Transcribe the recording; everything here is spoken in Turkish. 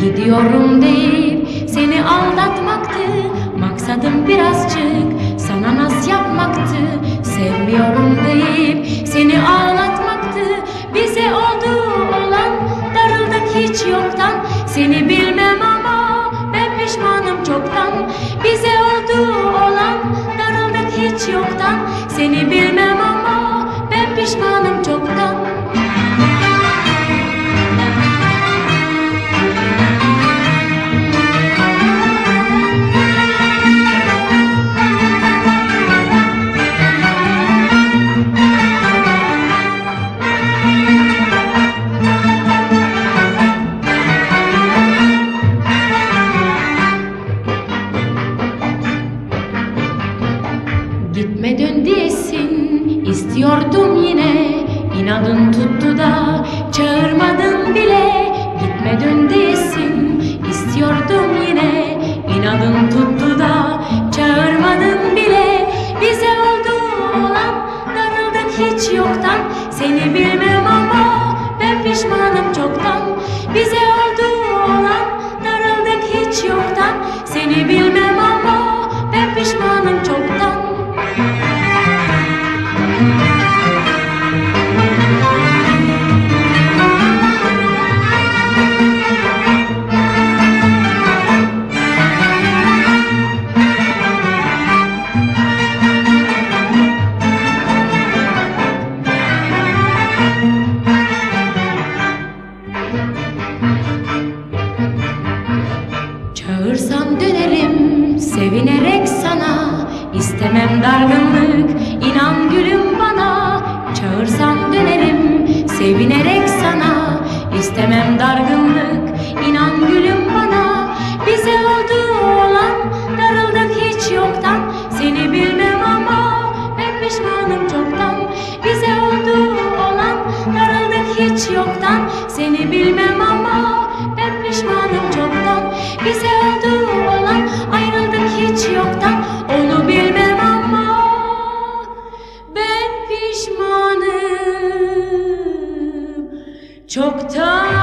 Gidiyorum deyip seni aldatmaktı. Maksadım birazcık sana naz yapmaktı. Sevmiyorum deyip seni ağlatmaktı. Bize oldu olan darıldık hiç yoktan. Seni bilmem ama ben pişmanım çoktan. Bize oldu olan darıldık hiç yoktan. Seni bilmem ama ben pişmanım çoktan Gitme dön diyesin istiyordum yine İnadın tuttu da çağırmadın bile. Gitme dön diyesin istiyordum yine İnadın tuttu da çağırmadın bile. Bize oldu olan darıldık hiç yoktan. Seni bilmem ama ben pişmanım çoktan. Bize oldu İstemem dargınlık inan gülüm bana. Çağırsan dönerim sevinerek sana. İstemem dargınlık çoktan